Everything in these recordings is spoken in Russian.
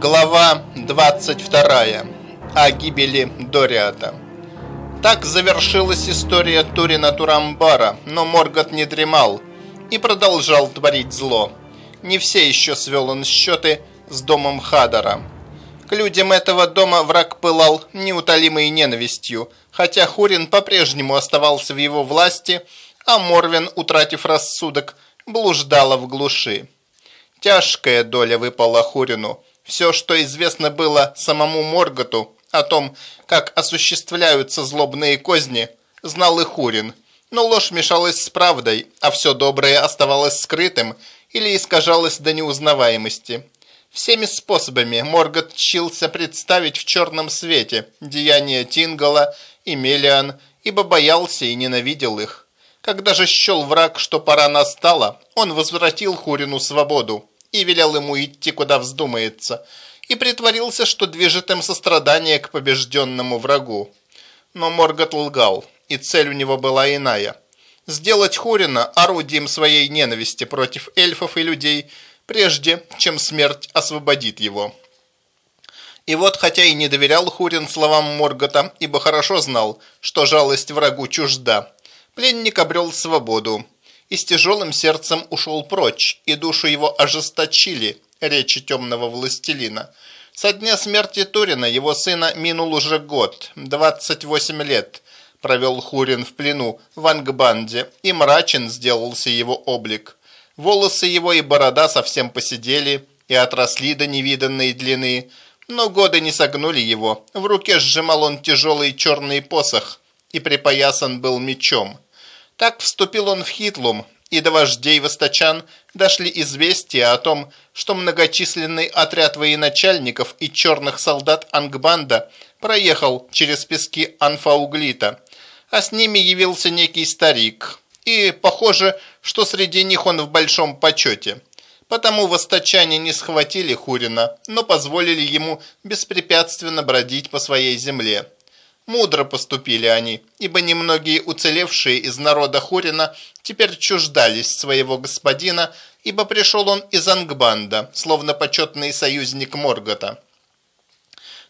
Глава 22. О гибели Дориата. Так завершилась история Турина Турамбара, но Моргот не дремал и продолжал творить зло. Не все еще свел он счеты с домом Хадара. К людям этого дома враг пылал неутолимой ненавистью, хотя Хурин по-прежнему оставался в его власти, а Морвин, утратив рассудок, блуждала в глуши. Тяжкая доля выпала Хурину – все, что известно было самому Морготу о том, как осуществляются злобные козни, знал и Хурин. Но ложь мешалась с правдой, а все доброе оставалось скрытым или искажалось до неузнаваемости. Всеми способами Моргот чился представить в черном свете деяния Тингала и Мелиан, ибо боялся и ненавидел их. Когда же счел враг, что пора настала, он возвратил Хурину свободу и велел ему идти, куда вздумается, и притворился, что движет им сострадание к побежденному врагу. Но Моргот лгал, и цель у него была иная – сделать Хурина орудием своей ненависти против эльфов и людей, прежде чем смерть освободит его. И вот, хотя и не доверял Хурин словам Моргота, ибо хорошо знал, что жалость врагу чужда, пленник обрел свободу, и с тяжелым сердцем ушел прочь, и душу его ожесточили речи темного властелина. Со дня смерти Турина, его сына, минул уже год, 28 лет, провел Хурин в плену в Ангбанде, и мрачен сделался его облик. Волосы его и борода совсем посидели и отросли до невиданной длины, но годы не согнули его. В руке сжимал он тяжелый черный посох и припоясан был мечом. Так вступил он в Хитлум, и до вождей Восточан дошли известия о том, что многочисленный отряд военачальников и черных солдат Ангбанда проехал через пески Анфауглита, а с ними явился некий старик, и похоже, что среди них он в большом почете. Потому восточане не схватили Хурина, но позволили ему беспрепятственно бродить по своей земле. Мудро поступили они, ибо немногие уцелевшие из народа Хурина теперь чуждались своего господина, ибо пришел он из Ангбанда, словно почетный союзник Моргота.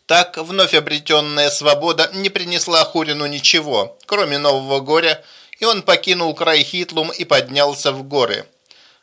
Так вновь обретенная свобода не принесла Хурину ничего, кроме нового горя, и он покинул край Хитлум и поднялся в горы.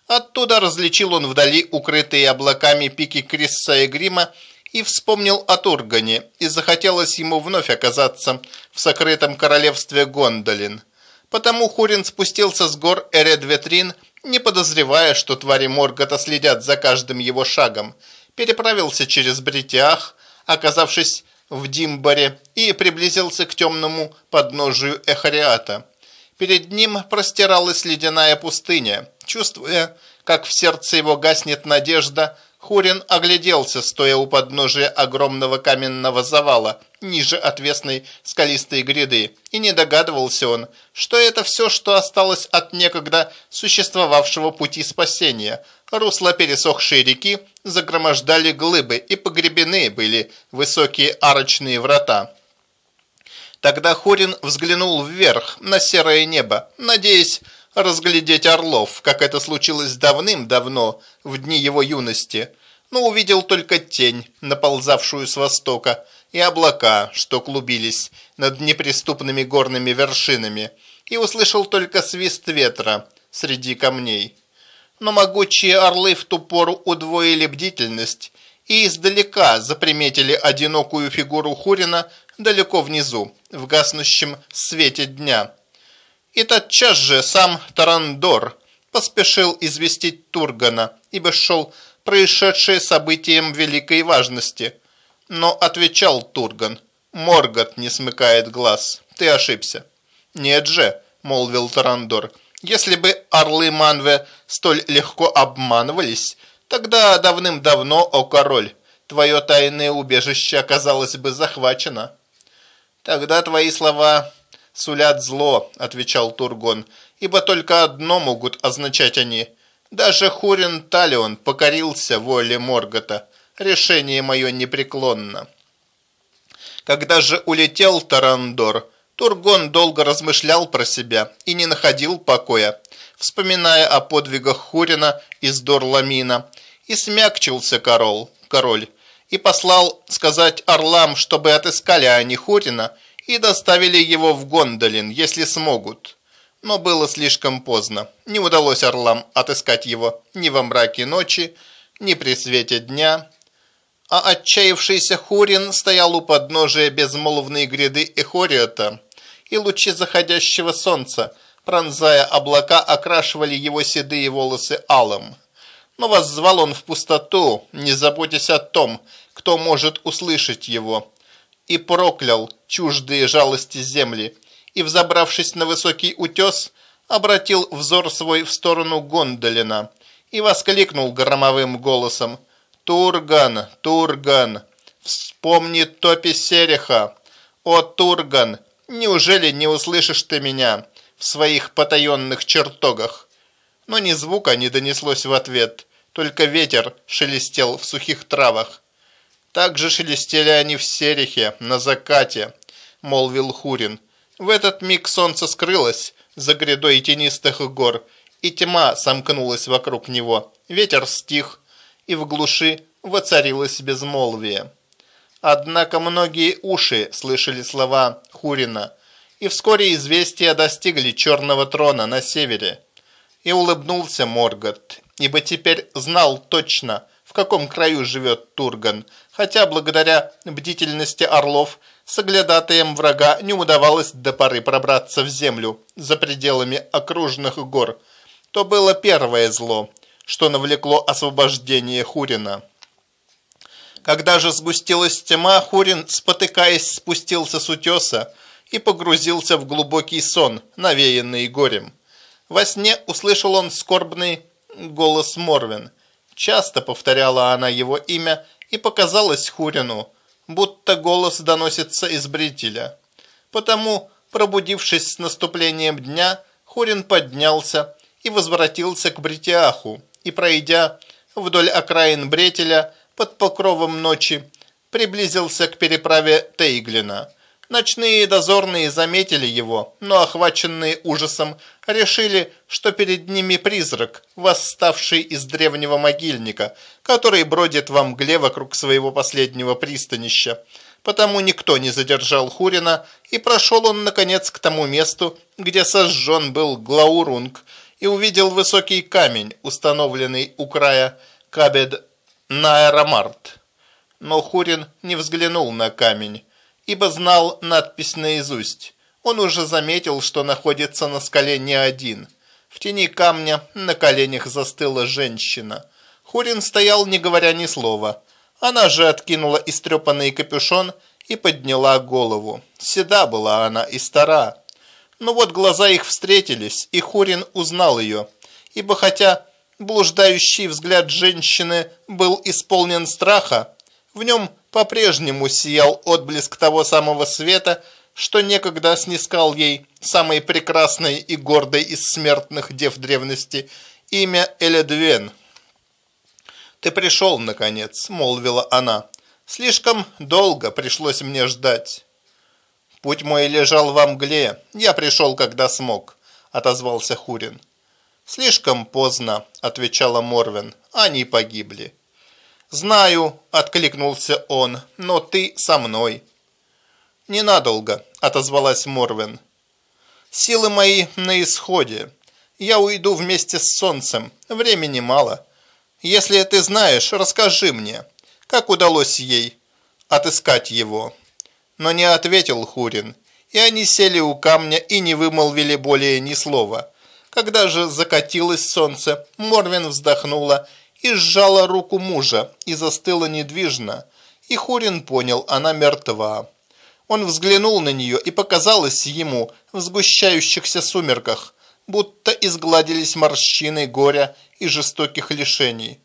Оттуда различил он вдали укрытые облаками пики Крисса и Грима и вспомнил о Тургане, и захотелось ему вновь оказаться в сокрытом королевстве Гондолин. Потому Хурин спустился с гор Эредветрин, не подозревая, что твари Моргота следят за каждым его шагом, переправился через Бритях, оказавшись в Димбаре, и приблизился к темному подножию Эхариата. Перед ним простиралась ледяная пустыня. Чувствуя, как в сердце его гаснет надежда, Хурин огляделся, стоя у подножия огромного каменного завала, ниже отвесной скалистой гряды, и не догадывался он, что это все, что осталось от некогда существовавшего пути спасения. Русла пересохшей реки загромождали глыбы, и погребены были высокие арочные врата. Тогда Хурин взглянул вверх, на серое небо, надеясь, разглядеть орлов, как это случилось давным-давно, в дни его юности, но увидел только тень, наползавшую с востока, и облака, что клубились над неприступными горными вершинами, и услышал только свист ветра среди камней. Но могучие орлы в ту пору удвоили бдительность и издалека заприметили одинокую фигуру Хурина далеко внизу, в гаснущем свете дня – и тотчас же сам Тарандор поспешил известить Тургана, ибо шел происшедшее событием великой важности. Но отвечал Турган, Моргот не смыкает глаз, ты ошибся. Нет же, молвил Тарандор, если бы орлы Манве столь легко обманывались, тогда давным-давно, о король, твое тайное убежище оказалось бы захвачено. Тогда твои слова сулят зло», – отвечал Тургон, – «ибо только одно могут означать они. Даже Хурин Талион покорился воле Моргота. Решение мое непреклонно». Когда же улетел Тарандор, Тургон долго размышлял про себя и не находил покоя, вспоминая о подвигах Хурина из Дорламина, и смягчился король, король и послал сказать орлам, чтобы отыскали они Хурина и доставили его в Гондолин, если смогут. Но было слишком поздно. Не удалось орлам отыскать его ни во мраке ночи, ни при свете дня. А отчаявшийся Хурин стоял у подножия безмолвной гряды Эхориота, и лучи заходящего солнца, пронзая облака, окрашивали его седые волосы алым. Но воззвал он в пустоту, не заботясь о том, кто может услышать его, и проклял чуждые жалости земли, и, взобравшись на высокий утес, обратил взор свой в сторону Гондолина и воскликнул громовым голосом «Турган, Турган, вспомни топи Сереха! О, Турган, неужели не услышишь ты меня в своих потаенных чертогах?» Но ни звука не донеслось в ответ, только ветер шелестел в сухих травах. Так же шелестели они в Серехе, на закате, молвил Хурин. В этот миг солнце скрылось за грядой тенистых гор, и тьма сомкнулась вокруг него. Ветер стих, и в глуши воцарилось безмолвие. Однако многие уши слышали слова Хурина, и вскоре известия достигли черного трона на севере. И улыбнулся Моргот, ибо теперь знал точно, в каком краю живет Турган, хотя благодаря бдительности орлов соглядатаем врага не удавалось до поры пробраться в землю за пределами окружных гор. То было первое зло, что навлекло освобождение Хурина. Когда же сгустилась тьма, Хурин, спотыкаясь, спустился с утеса и погрузился в глубокий сон, навеянный горем. Во сне услышал он скорбный голос Морвин. Часто повторяла она его имя и показалось Хурину, будто голос доносится из бретеля. Потому, пробудившись с наступлением дня, Хурин поднялся и возвратился к Бритиаху, и, пройдя вдоль окраин Бретеля под покровом ночи, приблизился к переправе Тейглина. Ночные дозорные заметили его, но, охваченные ужасом, решили, что перед ними призрак, восставший из древнего могильника, который бродит во мгле вокруг своего последнего пристанища. Потому никто не задержал Хурина, и прошел он, наконец, к тому месту, где сожжен был Глаурунг, и увидел высокий камень, установленный у края Кабед Наэрамарт. Но Хурин не взглянул на камень ибо знал надпись наизусть. Он уже заметил, что находится на скале не один. В тени камня на коленях застыла женщина. Хурин стоял, не говоря ни слова. Она же откинула истрепанный капюшон и подняла голову. Седа была она и стара. Но вот глаза их встретились, и Хурин узнал ее, ибо хотя блуждающий взгляд женщины был исполнен страха, в нем по-прежнему сиял отблеск того самого света, что некогда снискал ей самой прекрасной и гордой из смертных дев древности имя Эледвен. «Ты пришел, наконец», — молвила она. «Слишком долго пришлось мне ждать». «Путь мой лежал во мгле, я пришел, когда смог», — отозвался Хурин. «Слишком поздно», — отвечала Морвин, — «они погибли». «Знаю», – откликнулся он, – «но ты со мной». «Ненадолго», – отозвалась Морвин. «Силы мои на исходе. Я уйду вместе с солнцем. Времени мало. Если ты знаешь, расскажи мне, как удалось ей отыскать его». Но не ответил Хурин, и они сели у камня и не вымолвили более ни слова. Когда же закатилось солнце, Морвин вздохнула и сжала руку мужа и застыла недвижно, и Хурин понял, она мертва. Он взглянул на нее, и показалось ему в сгущающихся сумерках, будто изгладились морщины горя и жестоких лишений.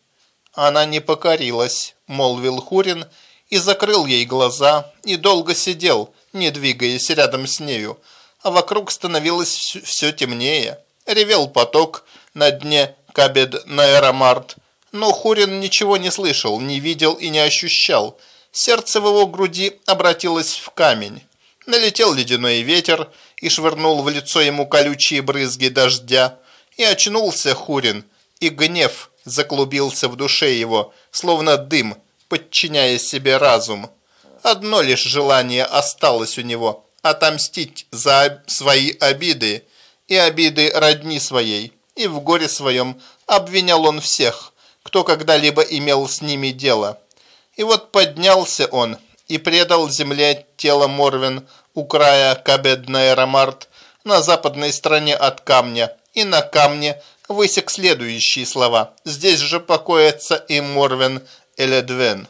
Она не покорилась, молвил Хурин, и закрыл ей глаза, и долго сидел, не двигаясь рядом с нею, а вокруг становилось все темнее. Ревел поток на дне Кабед Наэромарт, но Хурин ничего не слышал, не видел и не ощущал. Сердце в его груди обратилось в камень. Налетел ледяной ветер и швырнул в лицо ему колючие брызги дождя. И очнулся Хурин, и гнев заклубился в душе его, словно дым подчиняя себе разум. Одно лишь желание осталось у него – отомстить за свои обиды и обиды родни своей. И в горе своем обвинял он всех, кто когда-либо имел с ними дело. И вот поднялся он и предал земле тело Морвин у края Кабедна-Эрамарт на западной стороне от камня, и на камне высек следующие слова. Здесь же покоится и Морвин Эледвен.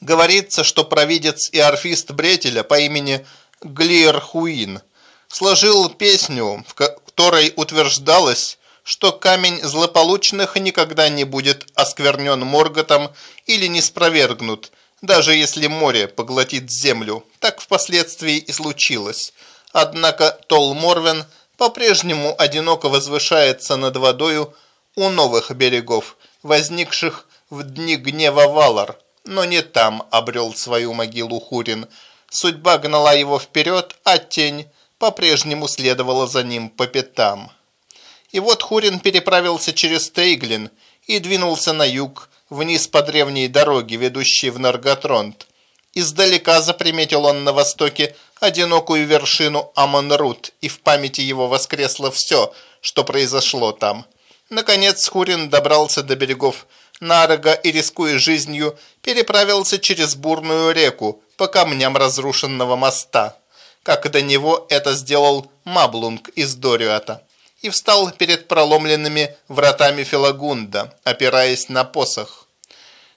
Говорится, что провидец и орфист Бретеля по имени Глиер Хуин сложил песню, в которой утверждалось, что камень злополучных никогда не будет осквернен Морготом или не спровергнут, даже если море поглотит землю. Так впоследствии и случилось. Однако Тол Морвен по-прежнему одиноко возвышается над водою у новых берегов, возникших в дни гнева Валар, но не там обрел свою могилу Хурин. Судьба гнала его вперед, а тень по-прежнему следовала за ним по пятам. И вот Хурин переправился через Тейглин и двинулся на юг, вниз по древней дороге, ведущей в Нарготронт. Издалека заприметил он на востоке одинокую вершину Амонрут, и в памяти его воскресло все, что произошло там. Наконец Хурин добрался до берегов Нарога и, рискуя жизнью, переправился через бурную реку по камням разрушенного моста, как до него это сделал Маблунг из Дориата и встал перед проломленными вратами Филагунда, опираясь на посох.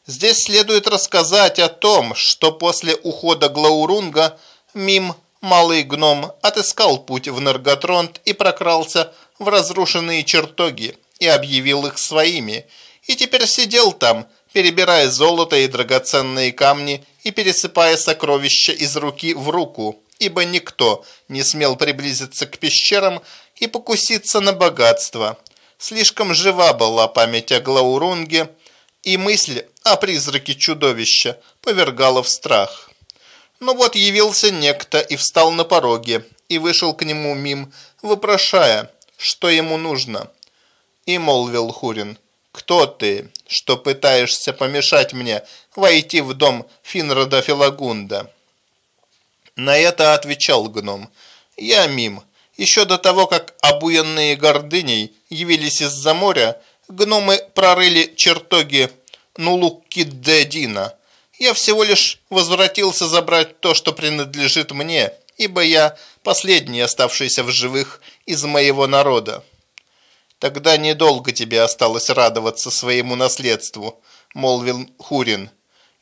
Здесь следует рассказать о том, что после ухода Глаурунга Мим, малый гном, отыскал путь в Нарготронт и прокрался в разрушенные чертоги и объявил их своими, и теперь сидел там, перебирая золото и драгоценные камни и пересыпая сокровища из руки в руку, ибо никто не смел приблизиться к пещерам, и покуситься на богатство. Слишком жива была память о Глаурунге, и мысль о призраке чудовища повергала в страх. Но вот явился некто и встал на пороге, и вышел к нему мим, вопрошая, что ему нужно. И молвил Хурин, «Кто ты, что пытаешься помешать мне войти в дом Финрода Филагунда?» На это отвечал гном, «Я мим, еще до того, как обуянные гордыней явились из-за моря, гномы прорыли чертоги Нулуккидедина. Я всего лишь возвратился забрать то, что принадлежит мне, ибо я последний оставшийся в живых из моего народа. Тогда недолго тебе осталось радоваться своему наследству, молвил Хурин,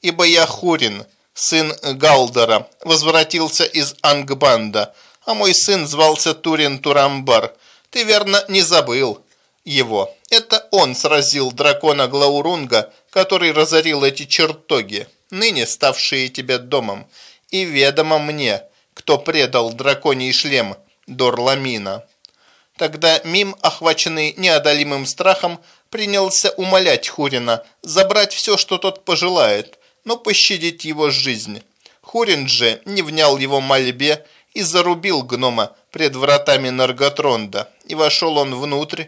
ибо я Хурин, сын Галдора, возвратился из Ангбанда, а мой сын звался Турин Турамбар. Ты, верно, не забыл его. Это он сразил дракона Глаурунга, который разорил эти чертоги, ныне ставшие тебе домом. И ведомо мне, кто предал драконий шлем Дорламина. Тогда Мим, охваченный неодолимым страхом, принялся умолять Хурина забрать все, что тот пожелает, но пощадить его жизнь. Хурин же не внял его мольбе и зарубил гнома пред вратами Нарготронда, и вошел он внутрь,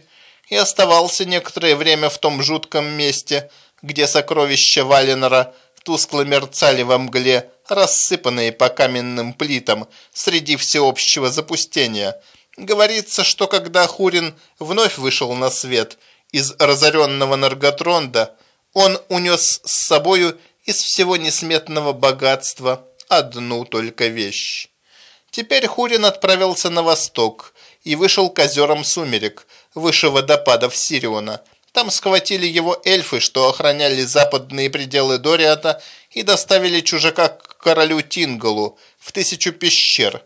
и оставался некоторое время в том жутком месте, где сокровища Валенора тускло мерцали во мгле, рассыпанные по каменным плитам среди всеобщего запустения. Говорится, что когда Хурин вновь вышел на свет из разоренного Нарготронда, он унес с собою из всего несметного богатства одну только вещь. Теперь Хурин отправился на восток и вышел к озерам Сумерек, выше водопадов Сириона. Там схватили его эльфы, что охраняли западные пределы Дориата, и доставили чужака к королю Тингалу в тысячу пещер.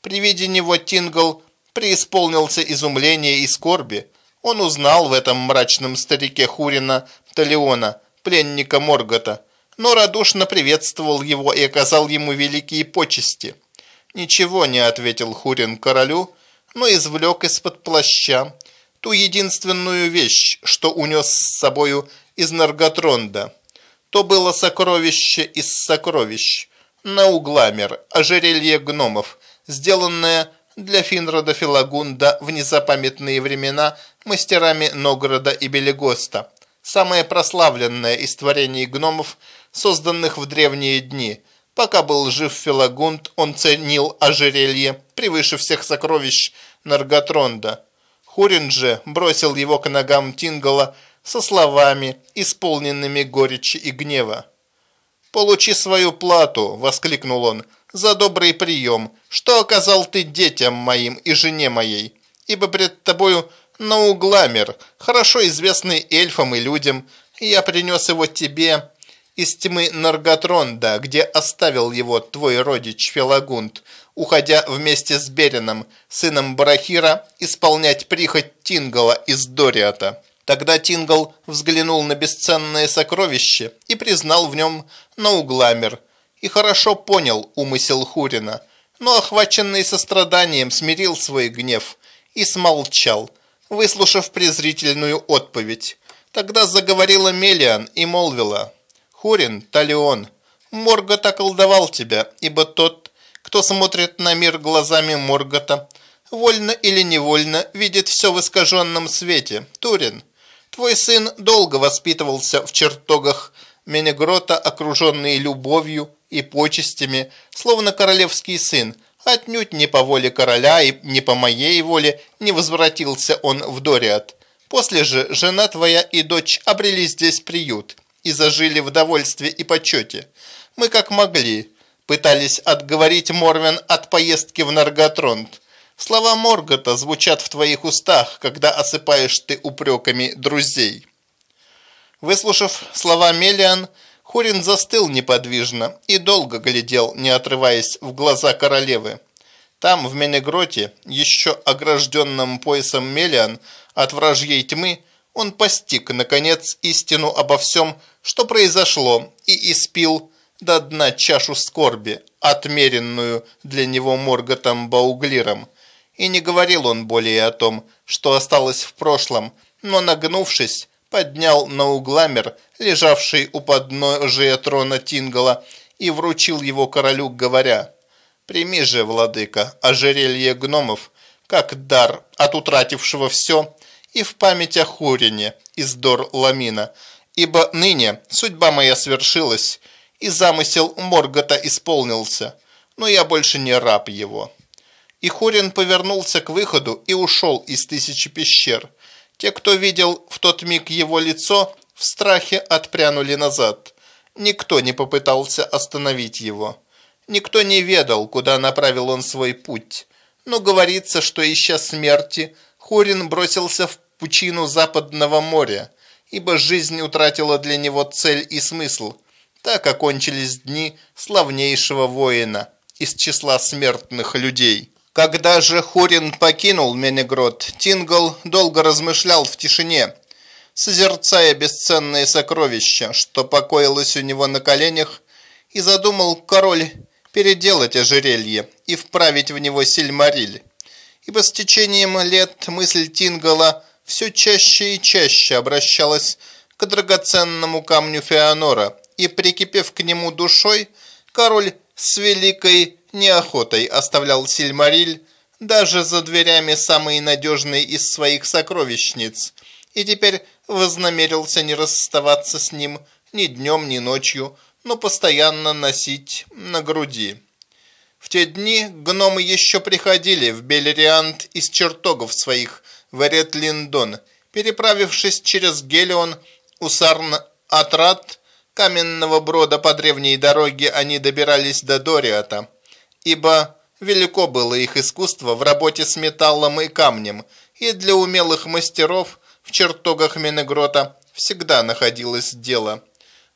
При виде него Тингал преисполнился изумления и скорби. Он узнал в этом мрачном старике Хурина Талиона, пленника Моргота, но радушно приветствовал его и оказал ему великие почести – Ничего не ответил Хурин королю, но извлек из-под плаща ту единственную вещь, что унес с собою из Нарготронда. То было сокровище из сокровищ, Наугламер, ожерелье гномов, сделанное для Финрода Филагунда в незапамятные времена мастерами Ногорода и Белегоста, самое прославленное из творений гномов, созданных в древние дни. Пока был жив Филагунд, он ценил ожерелье превыше всех сокровищ Нарготронда. Хурин же бросил его к ногам Тингала со словами, исполненными горечи и гнева. «Получи свою плату!» – воскликнул он – за добрый прием, что оказал ты детям моим и жене моей, ибо пред тобою Наугламер, хорошо известный эльфам и людям, я принес его тебе из тьмы Нарготронда, где оставил его твой родич Фелагунд, уходя вместе с Берином, сыном Барахира, исполнять прихоть Тингала из Дориата. Тогда Тингал взглянул на бесценное сокровище и признал в нем Наугламер – и хорошо понял умысел Хурина, но, охваченный состраданием, смирил свой гнев и смолчал, выслушав презрительную отповедь. Тогда заговорила Мелиан и молвила, «Хурин, Талион, Моргот околдовал тебя, ибо тот, кто смотрит на мир глазами Моргота, вольно или невольно видит все в искаженном свете. Турин, твой сын долго воспитывался в чертогах Менегрота, окруженный любовью и почестями, словно королевский сын, отнюдь не по воле короля и не по моей воле не возвратился он в Дориат. После же жена твоя и дочь обрели здесь приют и зажили в довольстве и почете. Мы как могли пытались отговорить Морвен от поездки в Нарготронт. Слова Моргота звучат в твоих устах, когда осыпаешь ты упреками друзей». Выслушав слова Мелиан, Хурин застыл неподвижно и долго глядел, не отрываясь в глаза королевы. Там, в Менегроте, еще огражденном поясом Мелиан от вражьей тьмы, он постиг, наконец, истину обо всем, что произошло, и испил до дна чашу скорби, отмеренную для него Морготом Бауглиром. И не говорил он более о том, что осталось в прошлом, но, нагнувшись, поднял на угламер, лежавший у подножия трона Тингала, и вручил его королю, говоря, «Прими же, владыка, ожерелье гномов, как дар от утратившего все, и в память о Хурине из Дор Ламина, ибо ныне судьба моя свершилась, и замысел Моргота исполнился, но я больше не раб его». И Хурин повернулся к выходу и ушел из тысячи пещер – те, кто видел в тот миг его лицо, в страхе отпрянули назад. Никто не попытался остановить его. Никто не ведал, куда направил он свой путь. Но говорится, что, ища смерти, Хурин бросился в пучину Западного моря, ибо жизнь утратила для него цель и смысл. Так окончились дни славнейшего воина из числа смертных людей. Когда же Хурин покинул Менегрод, Тингл долго размышлял в тишине, созерцая бесценные сокровища, что покоилось у него на коленях, и задумал король переделать ожерелье и вправить в него сильмариль. Ибо с течением лет мысль Тингала все чаще и чаще обращалась к драгоценному камню Феонора, и, прикипев к нему душой, король с великой неохотой оставлял Сильмариль даже за дверями самой надежной из своих сокровищниц, и теперь вознамерился не расставаться с ним ни днем, ни ночью, но постоянно носить на груди. В те дни гномы еще приходили в Белериант из чертогов своих в Эрет-Линдон, переправившись через Гелион, Усарн-Атрат, каменного брода по древней дороге они добирались до Дориата – ибо велико было их искусство в работе с металлом и камнем, и для умелых мастеров в чертогах Менегрота всегда находилось дело.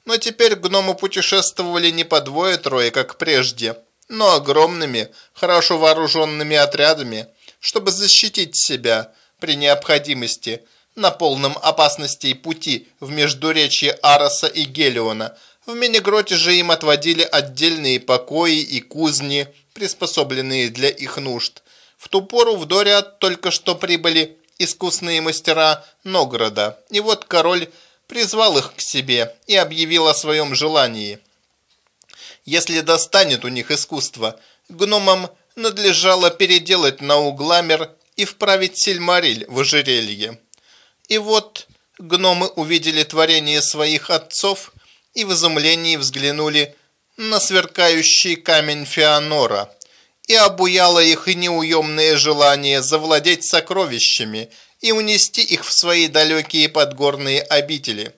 Но теперь гномы путешествовали не по двое-трое, как прежде, но огромными, хорошо вооруженными отрядами, чтобы защитить себя при необходимости на полном опасности пути в междуречье Ароса и Гелиона – в Менегроте же им отводили отдельные покои и кузни, приспособленные для их нужд. В ту пору в Дориат только что прибыли искусные мастера Нограда, и вот король призвал их к себе и объявил о своем желании. Если достанет у них искусство, гномам надлежало переделать на угламер и вправить сельмариль в ожерелье. И вот гномы увидели творение своих отцов и в изумлении взглянули на сверкающий камень Феонора, и обуяло их и неуемное желание завладеть сокровищами и унести их в свои далекие подгорные обители.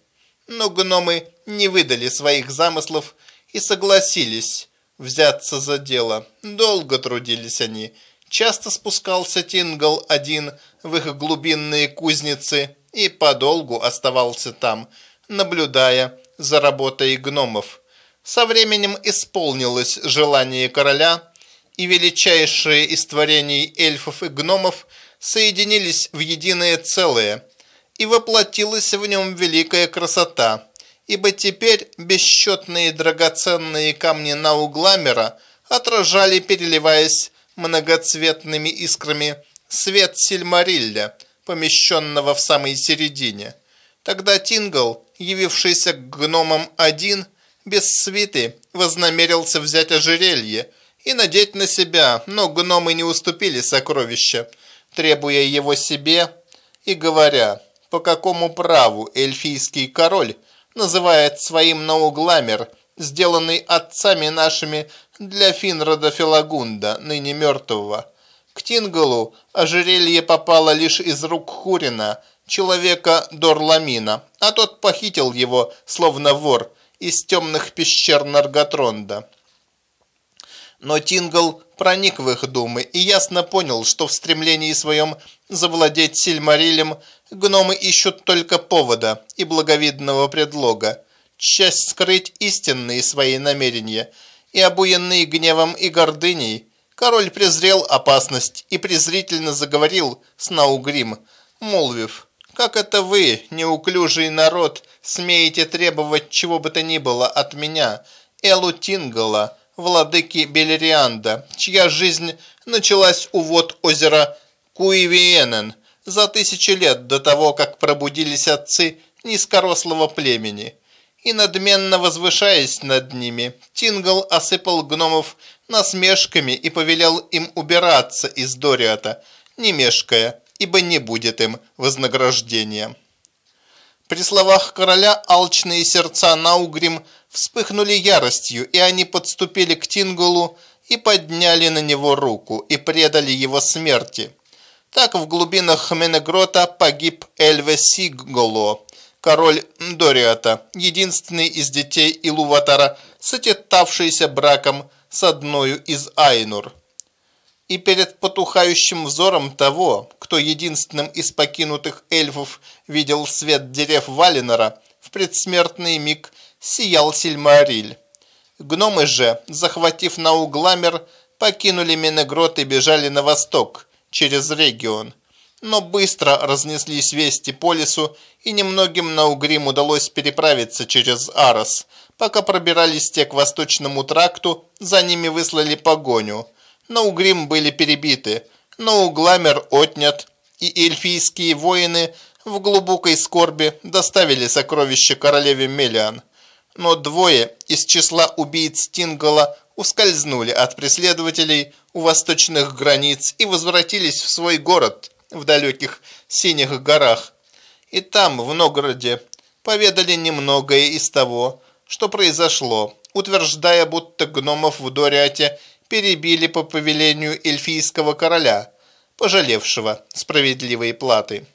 Но гномы не выдали своих замыслов и согласились взяться за дело. Долго трудились они. Часто спускался Тингл один в их глубинные кузницы и подолгу оставался там, наблюдая за работой гномов. Со временем исполнилось желание короля, и величайшие из творений эльфов и гномов соединились в единое целое, и воплотилась в нем великая красота, ибо теперь бесчетные драгоценные камни Наугламера отражали, переливаясь многоцветными искрами, свет Сильмарилля, помещенного в самой середине. Тогда Тингл, явившийся к гномам один, без свиты, вознамерился взять ожерелье и надеть на себя, но гномы не уступили сокровища, требуя его себе и говоря, по какому праву эльфийский король называет своим наугламер, сделанный отцами нашими для Финрода Филагунда, ныне мертвого. К Тингалу ожерелье попало лишь из рук Хурина, человека Дорламина, а тот похитил его, словно вор, из темных пещер Нарготронда. Но Тингл проник в их думы и ясно понял, что в стремлении своем завладеть Сильмарилем гномы ищут только повода и благовидного предлога, часть скрыть истинные свои намерения, и обуянный гневом и гордыней, король презрел опасность и презрительно заговорил с Наугрим, молвив, «Как это вы, неуклюжий народ, смеете требовать чего бы то ни было от меня, Элу Тингала, владыки Белерианда, чья жизнь началась у вод озера Куивиенен за тысячи лет до того, как пробудились отцы низкорослого племени. И надменно возвышаясь над ними, Тингл осыпал гномов насмешками и повелел им убираться из Дориата, не мешкая, ибо не будет им вознаграждения. При словах короля алчные сердца Наугрим вспыхнули яростью, и они подступили к Тингулу и подняли на него руку и предали его смерти. Так в глубинах Менегрота погиб Эльве Сигголо, король Дориата, единственный из детей Илуватара, сочетавшийся браком с одною из Айнур и перед потухающим взором того, кто единственным из покинутых эльфов видел свет дерев Валинора, в предсмертный миг сиял Сильмариль. Гномы же, захватив Наугламер, покинули Менегрот и бежали на восток, через регион. Но быстро разнеслись вести по лесу, и немногим Наугрим удалось переправиться через Арос. Пока пробирались те к восточному тракту, за ними выслали погоню – но Угрим были перебиты, но Угламер отнят, и эльфийские воины в глубокой скорби доставили сокровища королеве Мелиан. Но двое из числа убийц Тингала ускользнули от преследователей у восточных границ и возвратились в свой город в далеких синих горах. И там, в Новгороде, поведали немногое из того, что произошло, утверждая, будто гномов в Дориате перебили по повелению эльфийского короля, пожалевшего справедливой платы.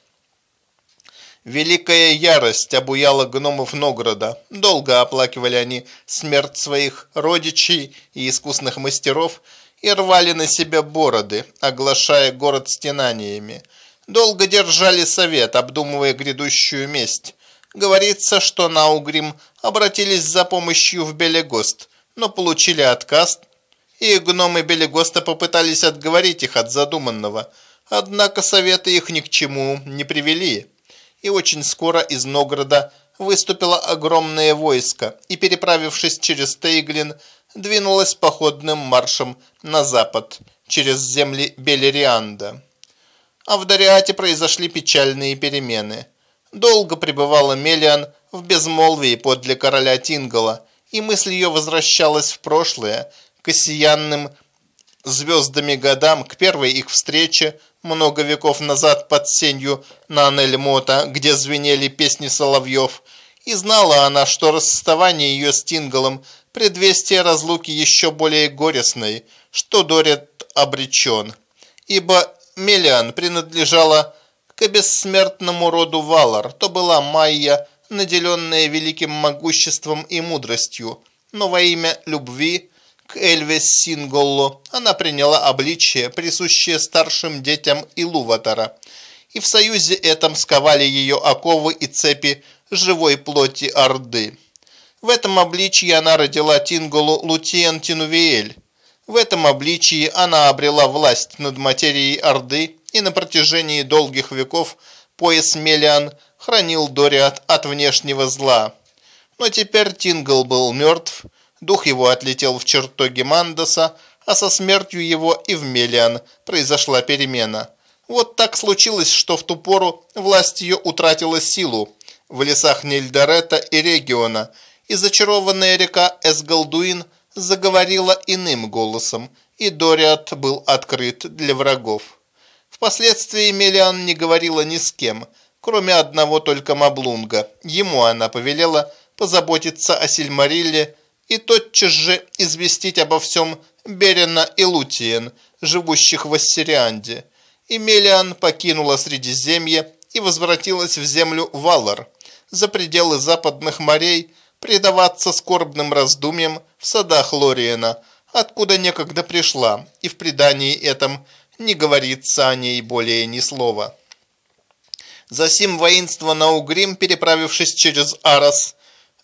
Великая ярость обуяла гномов Новгорода. Долго оплакивали они смерть своих родичей и искусных мастеров и рвали на себя бороды, оглашая город стенаниями. Долго держали совет, обдумывая грядущую месть. Говорится, что Наугрим обратились за помощью в Белегост, но получили отказ и гномы Белегоста попытались отговорить их от задуманного, однако советы их ни к чему не привели. И очень скоро из Нограда выступило огромное войско и, переправившись через Тейглин, двинулось походным маршем на запад, через земли Белерианда. А в Дариате произошли печальные перемены. Долго пребывала Мелиан в безмолвии подле короля Тингала, и мысль ее возвращалась в прошлое – к осиянным звездами годам, к первой их встрече много веков назад под сенью на Анельмота, где звенели песни соловьев, и знала она, что расставание ее с Тингалом – предвестие разлуки еще более горестной, что Дорит обречен, ибо Мелиан принадлежала к бессмертному роду Валар, то была Майя, наделенная великим могуществом и мудростью, но во имя любви к Эльвес Синголлу она приняла обличие, присущее старшим детям Илуватара, и в союзе этом сковали ее оковы и цепи живой плоти Орды. В этом обличии она родила Тинголу Лутиен Тинувиэль. В этом обличии она обрела власть над материей Орды и на протяжении долгих веков пояс Мелиан хранил Дориат от внешнего зла. Но теперь Тингл был мертв, дух его отлетел в чертоги Мандоса, а со смертью его и в Мелиан произошла перемена. Вот так случилось, что в ту пору власть ее утратила силу в лесах Нильдорета и Региона, и зачарованная река Эсгалдуин заговорила иным голосом, и Дориат был открыт для врагов. Впоследствии Мелиан не говорила ни с кем, кроме одного только Маблунга. Ему она повелела позаботиться о Сильмарилле и тотчас же известить обо всем Берена и Лутиен, живущих в Ассирианде. И Мелиан покинула Средиземье и возвратилась в землю Валар, за пределы западных морей, предаваться скорбным раздумьям в садах Лориена, откуда некогда пришла, и в предании этом не говорится о ней более ни слова. Засим воинство на Угрим, переправившись через Арас,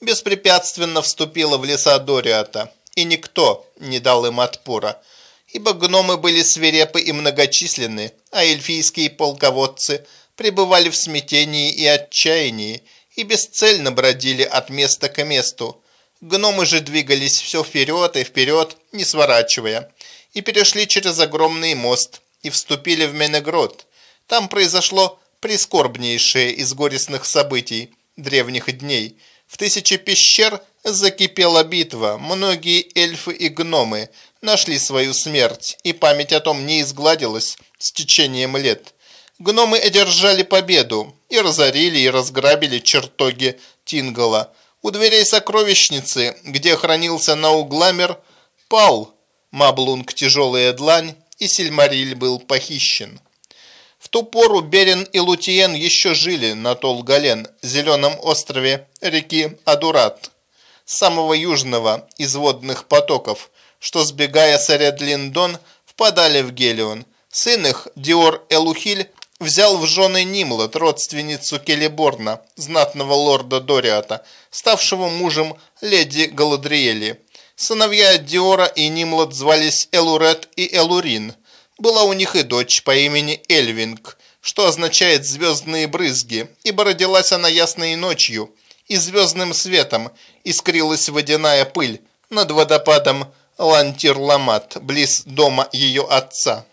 беспрепятственно вступило в леса Дориата, и никто не дал им отпора, ибо гномы были свирепы и многочисленны, а эльфийские полководцы пребывали в смятении и отчаянии, и бесцельно бродили от места к месту. Гномы же двигались все вперед и вперед, не сворачивая, и перешли через огромный мост и вступили в Менегрод. Там произошло прискорбнейшее из горестных событий древних дней. В тысячи пещер закипела битва, многие эльфы и гномы нашли свою смерть, и память о том не изгладилась с течением лет. Гномы одержали победу и разорили и разграбили чертоги Тингала. У дверей сокровищницы, где хранился Наугламер, пал Маблунг тяжелая длань, и Сильмариль был похищен. В ту пору Берин и Лутиен еще жили на Толгален, зеленом острове реки Адурат, самого южного из водных потоков, что, сбегая с Эредлиндон, впадали в Гелион. Сын их, Диор Элухиль, взял в жены Нимлот, родственницу Келеборна, знатного лорда Дориата, ставшего мужем леди Галадриэли. Сыновья Диора и Нимлот звались Элурет и Элурин. Была у них и дочь по имени Эльвинг, что означает «звездные брызги», ибо родилась она ясной ночью, и звездным искрилась водяная пыль над водопадом Лантир-Ламат, близ дома ее отца.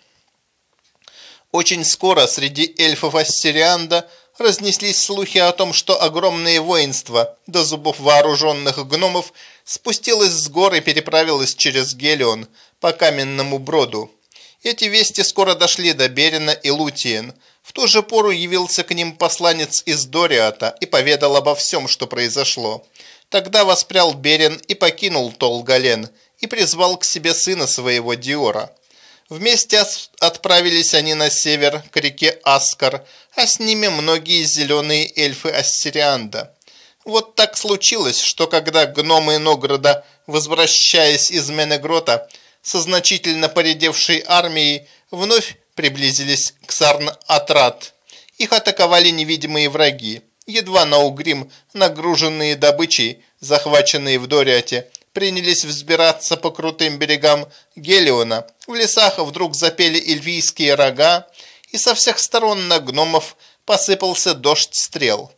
Очень скоро среди эльфов Ассирианда разнеслись слухи о том, что огромное воинство до зубов вооруженных гномов спустилось с гор и переправилось через Гелион по каменному броду. Эти вести скоро дошли до Берина и Лутиен. В ту же пору явился к ним посланец из Дориата и поведал обо всем, что произошло. Тогда воспрял Берин и покинул Толгален и призвал к себе сына своего Диора. Вместе отправились они на север к реке Аскар, а с ними многие зеленые эльфы Ассирианда. Вот так случилось, что когда гномы Нограда, возвращаясь из Менегрота, со значительно поредевшей армией, вновь приблизились к Сарн-Атрат. Их атаковали невидимые враги. Едва на Угрим, нагруженные добычей, захваченные в Дориате, принялись взбираться по крутым берегам Гелиона. В лесах вдруг запели эльфийские рога, и со всех сторон на гномов посыпался дождь стрел.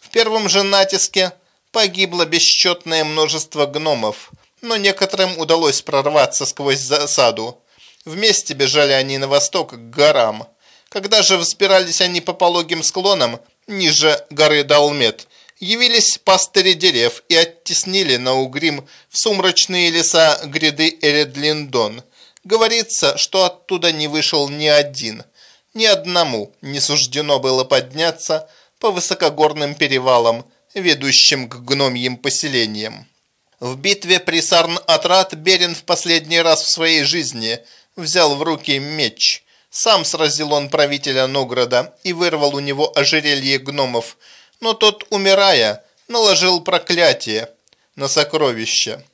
В первом же натиске погибло бесчетное множество гномов, но некоторым удалось прорваться сквозь засаду. Вместе бежали они на восток к горам. Когда же взбирались они по пологим склонам ниже горы Далмет, явились пастыри дерев и оттеснили на Угрим в сумрачные леса гряды Эредлиндон. Говорится, что оттуда не вышел ни один. ни одному не суждено было подняться по высокогорным перевалам, ведущим к гномьим поселениям. В битве при Сарн-Атрат Берин в последний раз в своей жизни взял в руки меч. Сам сразил он правителя Нограда и вырвал у него ожерелье гномов, но тот, умирая, наложил проклятие на сокровища.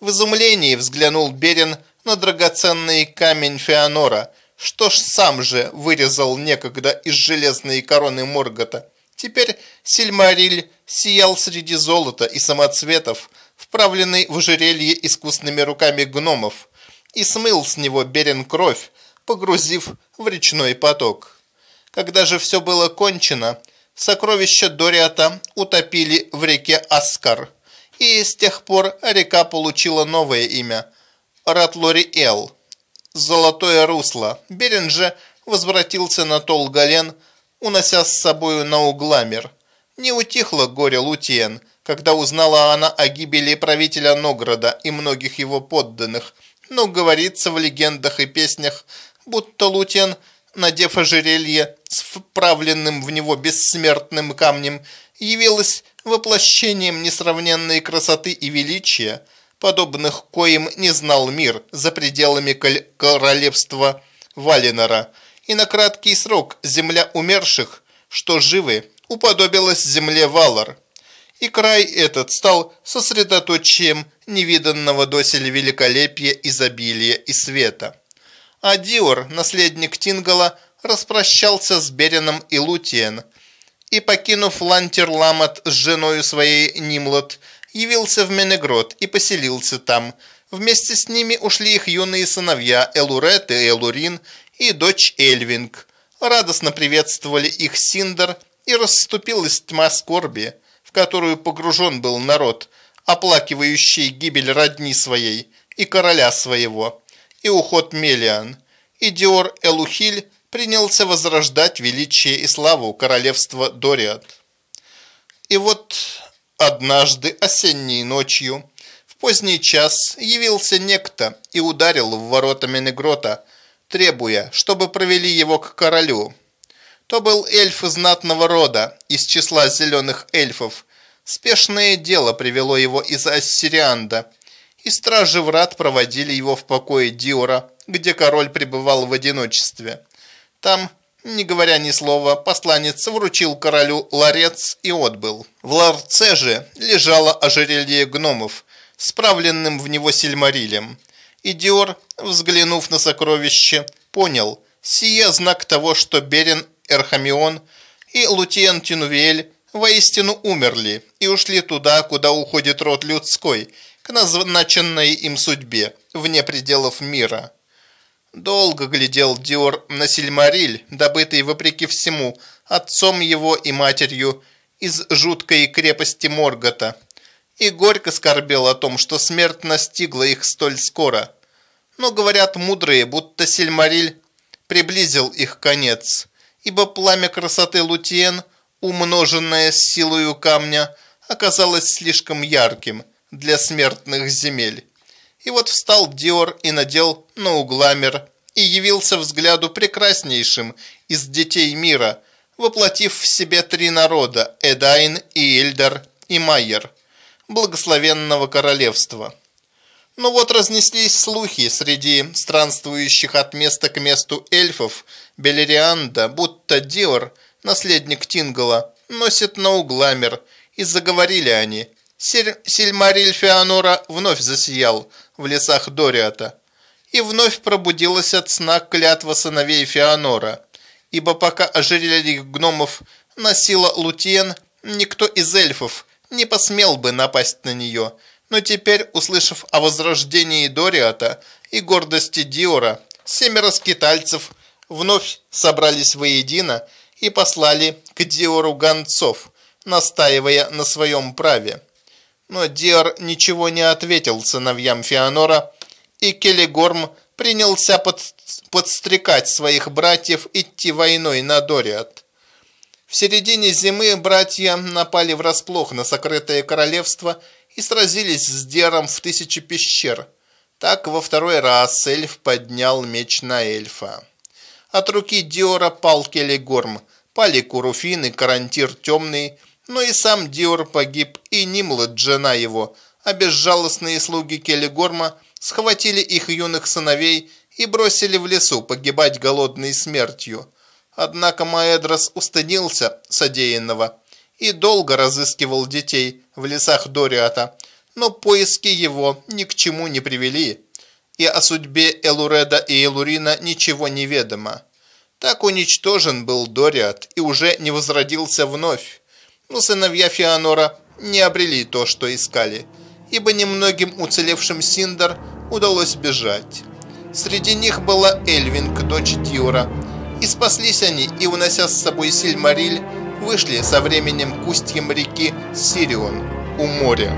В изумлении взглянул Берин на драгоценный камень Феонора, что ж сам же вырезал некогда из железной короны Моргота. Теперь Сильмариль сиял среди золота и самоцветов, вправленный в ожерелье искусными руками гномов, и смыл с него Берин кровь, погрузив в речной поток. Когда же все было кончено, сокровища Дориата утопили в реке Аскар, и с тех пор река получила новое имя – Ратлориэл – «Золотое русло». Берин же возвратился на Толгален, унося с собою на Угламер. Не утихло горе Лутиен, когда узнала она о гибели правителя Нограда и многих его подданных, но говорится в легендах и песнях, будто Лутиен, надев ожерелье с вправленным в него бессмертным камнем, явилась воплощением несравненной красоты и величия, подобных коим не знал мир за пределами королевства Валинора, и на краткий срок земля умерших, что живы, уподобилась земле Валар, и край этот стал сосредоточием невиданного доселе великолепия, изобилия и света. А Диор, наследник Тингала, распрощался с Берином и Лутиен, и, покинув Лантер-Ламат с женою своей Нимлот, явился в Менегрод и поселился там. Вместе с ними ушли их юные сыновья Элурет и Элурин и дочь Эльвинг. Радостно приветствовали их Синдер, и расступилась тьма скорби, в которую погружен был народ, оплакивающий гибель родни своей и короля своего, и уход Мелиан, и Диор Элухиль принялся возрождать величие и славу королевства Дориат. И вот однажды осенней ночью в поздний час явился некто и ударил в ворота Менегрота, требуя, чтобы провели его к королю. То был эльф знатного рода, из числа зеленых эльфов. Спешное дело привело его из Ассирианда, и стражи врат проводили его в покое Диора, где король пребывал в одиночестве. Там, не говоря ни слова, посланец вручил королю ларец и отбыл. В ларце же лежало ожерелье гномов, справленным в него сильмарилем. И Диор, взглянув на сокровище, понял, сие знак того, что Берен Эрхамион и Лутиен Тинувель воистину умерли и ушли туда, куда уходит род людской, к назначенной им судьбе, вне пределов мира. Долго глядел Диор на Сильмариль, добытый, вопреки всему, отцом его и матерью из жуткой крепости Моргота, и горько скорбел о том, что смерть настигла их столь скоро. Но говорят мудрые, будто Сильмариль приблизил их конец, ибо пламя красоты Лутиен, умноженное силою камня, оказалось слишком ярким для смертных земель. И вот встал Диор и надел на угламер и явился взгляду прекраснейшим из детей мира, воплотив в себе три народа – Эдайн, и Эльдар и Майер, благословенного королевства. Но вот разнеслись слухи среди странствующих от места к месту эльфов Белерианда, будто Диор, наследник Тингала, носит на угламер, и заговорили они. Сильмариль Феонора вновь засиял – в лесах Дориата. И вновь пробудилась от сна клятва сыновей Феонора, ибо пока ожерелье гномов носила Лутиен, никто из эльфов не посмел бы напасть на нее, но теперь, услышав о возрождении Дориата и гордости Диора, семеро скитальцев вновь собрались воедино и послали к Диору гонцов, настаивая на своем праве. Но Диар ничего не ответил сыновьям Феонора, и Келегорм принялся под, подстрекать своих братьев идти войной на Дориат. В середине зимы братья напали врасплох на сокрытое королевство и сразились с Дером в тысячи пещер. Так во второй раз эльф поднял меч на эльфа. От руки Диора пал Келегорм, пали Куруфин и Карантир Темный, но и сам Диор погиб, и Нимлад, жена его, а безжалостные слуги Келегорма схватили их юных сыновей и бросили в лесу погибать голодной смертью. Однако Маэдрос устыдился содеянного и долго разыскивал детей в лесах Дориата, но поиски его ни к чему не привели, и о судьбе Элуреда и Элурина ничего не ведомо. Так уничтожен был Дориат и уже не возродился вновь, но сыновья Феонора не обрели то, что искали, ибо немногим уцелевшим Синдер удалось бежать. Среди них была Эльвинг, дочь Дьюра, и спаслись они, и, унося с собой Сильмариль, вышли со временем к устьям реки Сирион у моря.